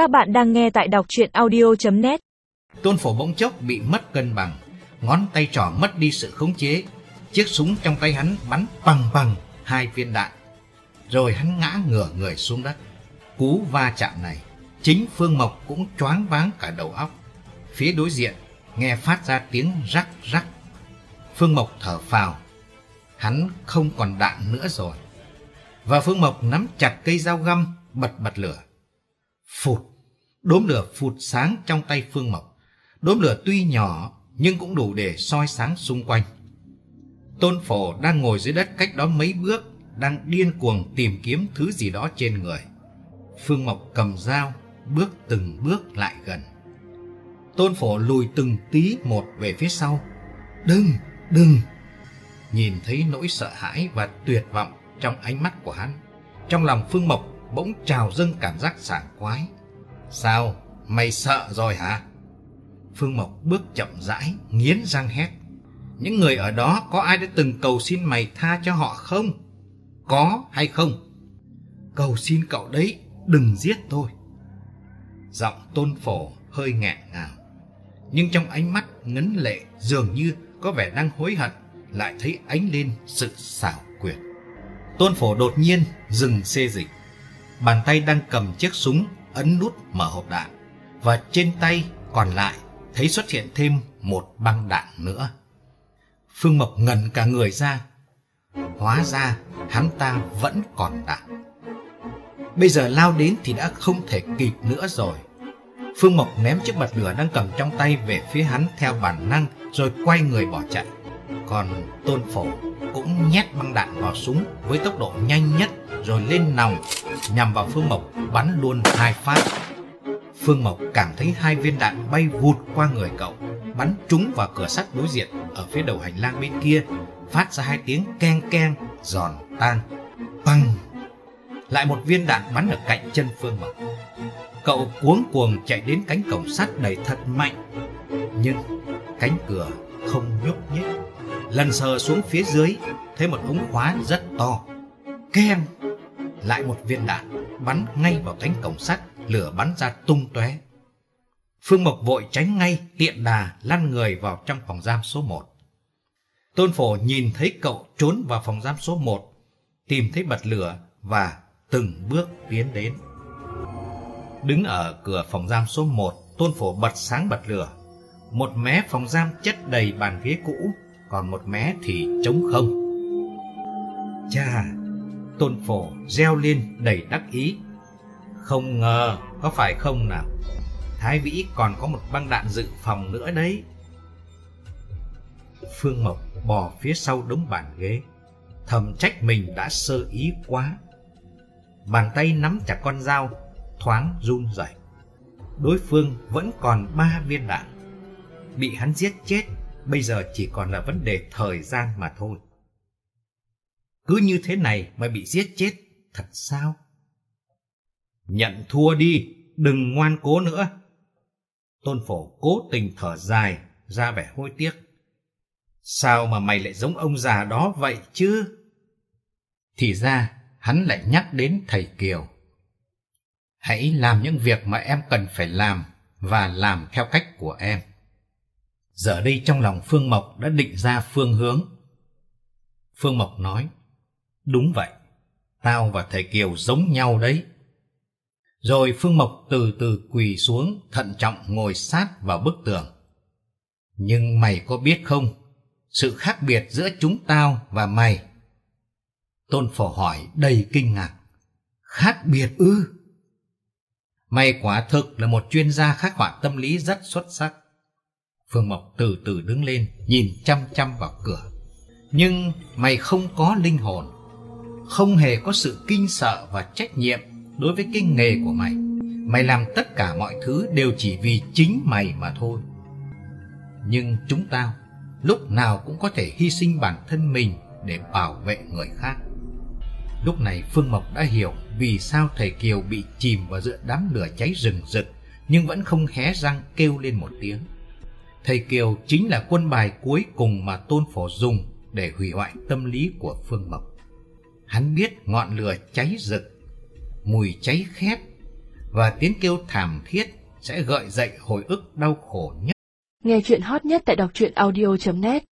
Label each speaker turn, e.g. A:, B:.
A: Các bạn đang nghe tại đọc chuyện audio.net
B: Tôn phổ bỗng chốc bị mất cân bằng, ngón tay trỏ mất đi sự khống chế. Chiếc súng trong tay hắn bắn bằng bằng hai viên đạn. Rồi hắn ngã ngửa người xuống đất. Cú va chạm này, chính Phương Mộc cũng choáng váng cả đầu óc. Phía đối diện, nghe phát ra tiếng rắc rắc. Phương Mộc thở phào. Hắn không còn đạn nữa rồi. Và Phương Mộc nắm chặt cây dao găm, bật bật lửa. Phụt, đốm lửa phụt sáng trong tay Phương Mộc. Đốm lửa tuy nhỏ nhưng cũng đủ để soi sáng xung quanh. Tôn Phổ đang ngồi dưới đất cách đó mấy bước, đang điên cuồng tìm kiếm thứ gì đó trên người. Phương Mộc cầm dao, bước từng bước lại gần. Tôn Phổ lùi từng tí một về phía sau. Đừng, đừng! Nhìn thấy nỗi sợ hãi và tuyệt vọng trong ánh mắt của hắn. Trong lòng Phương Mộc bỗng trào dâng cảm giác sảng khoái. Sao? Mày sợ rồi hả? Phương Mộc bước chậm rãi, nghiến răng hét. Những người ở đó có ai đã từng cầu xin mày tha cho họ không? Có hay không? Cầu xin cậu đấy, đừng giết tôi. Giọng tôn phổ hơi ngẹn ngào. Nhưng trong ánh mắt ngấn lệ dường như có vẻ đang hối hận, lại thấy ánh lên sự xảo quyệt. Tôn phổ đột nhiên dừng xê dịch. Bàn tay đang cầm chiếc súng ấn nút mở hộp đạn. Và trên tay còn lại thấy xuất hiện thêm một băng đạn nữa. Phương Mộc ngẩn cả người ra. Hóa ra hắn ta vẫn còn đạn. Bây giờ lao đến thì đã không thể kịp nữa rồi. Phương Mộc ném chiếc bật lửa đang cầm trong tay về phía hắn theo bản năng, rồi quay người bỏ chạy. Còn Tôn Phổ cũng nhét băng đạn vào súng với tốc độ nhanh nhất rồi lên nòng nhằm vào Phương Mộc bắn luôn hai phát. Phương Mộc cảm thấy hai viên đạn bay vụt qua người cậu, bắn trúng vào cửa sắt đối diện ở phía đầu hành lang bên kia, phát ra hai tiếng keng keng, giòn tan. Băng! Lại một viên đạn bắn ở cạnh chân Phương Mộc. Cậu cuống cuồng chạy đến cánh cổng sắt đẩy thật mạnh, nhưng cánh cửa không nhúc nhích. Lần sờ xuống phía dưới, thấy một ống khóa rất to. Keng! Lại một viên đạn bắn ngay vào cánh cổng sắt, lửa bắn ra tung tóe. Phương Mộc vội tránh ngay, tiện đà lăn người vào trong phòng giam số một Tôn Phổ nhìn thấy cậu trốn vào phòng giam số một tìm thấy bật lửa và từng bước tiến đến. Đứng ở cửa phòng giam số một Tôn Phổ bật sáng bật lửa. Một mé phòng giam chất đầy bàn ghế cũ, còn một mé thì trống không. Chà, Tôn Phổ reo lên đầy đắc ý. Không ngờ, có phải không nào? Thái Vĩ còn có một băng đạn dự phòng nữa đấy. Phương Mộc bò phía sau đống bàn ghế, thầm trách mình đã sơ ý quá. Bàn tay nắm chặt con dao, thoáng run rẩy. Đối phương vẫn còn ba viên đạn. Bị hắn giết chết, bây giờ chỉ còn là vấn đề thời gian mà thôi. Cứ như thế này mà bị giết chết, thật sao? Nhận thua đi, đừng ngoan cố nữa. Tôn phổ cố tình thở dài, ra vẻ hối tiếc. Sao mà mày lại giống ông già đó vậy chứ? Thì ra, hắn lại nhắc đến thầy Kiều. Hãy làm những việc mà em cần phải làm và làm theo cách của em. Giờ đây trong lòng Phương Mộc đã định ra phương hướng. Phương Mộc nói, đúng vậy, tao và thầy Kiều giống nhau đấy. Rồi Phương Mộc từ từ quỳ xuống, thận trọng ngồi sát vào bức tường. Nhưng mày có biết không, sự khác biệt giữa chúng tao và mày? Tôn Phổ hỏi đầy kinh ngạc. Khác biệt ư? Mày quả thực là một chuyên gia khắc họa tâm lý rất xuất sắc. Phương Mộc từ từ đứng lên, nhìn chăm chăm vào cửa. Nhưng mày không có linh hồn, không hề có sự kinh sợ và trách nhiệm đối với cái nghề của mày. Mày làm tất cả mọi thứ đều chỉ vì chính mày mà thôi. Nhưng chúng tao lúc nào cũng có thể hy sinh bản thân mình để bảo vệ người khác. Lúc này Phương Mộc đã hiểu vì sao thầy Kiều bị chìm vào giữa đám lửa cháy rừng rực nhưng vẫn không hé răng kêu lên một tiếng. Thầy Kiều chính là quân bài cuối cùng mà Tôn Phổ dùng để hủy hoại tâm lý của Phương Mộc. Hắn biết ngọn lửa cháy rực, mùi cháy khét và tiếng kêu thảm thiết sẽ gợi dậy hồi ức đau khổ nhất.
C: Nghe chuyện hot nhất tại đọc truyện audio.net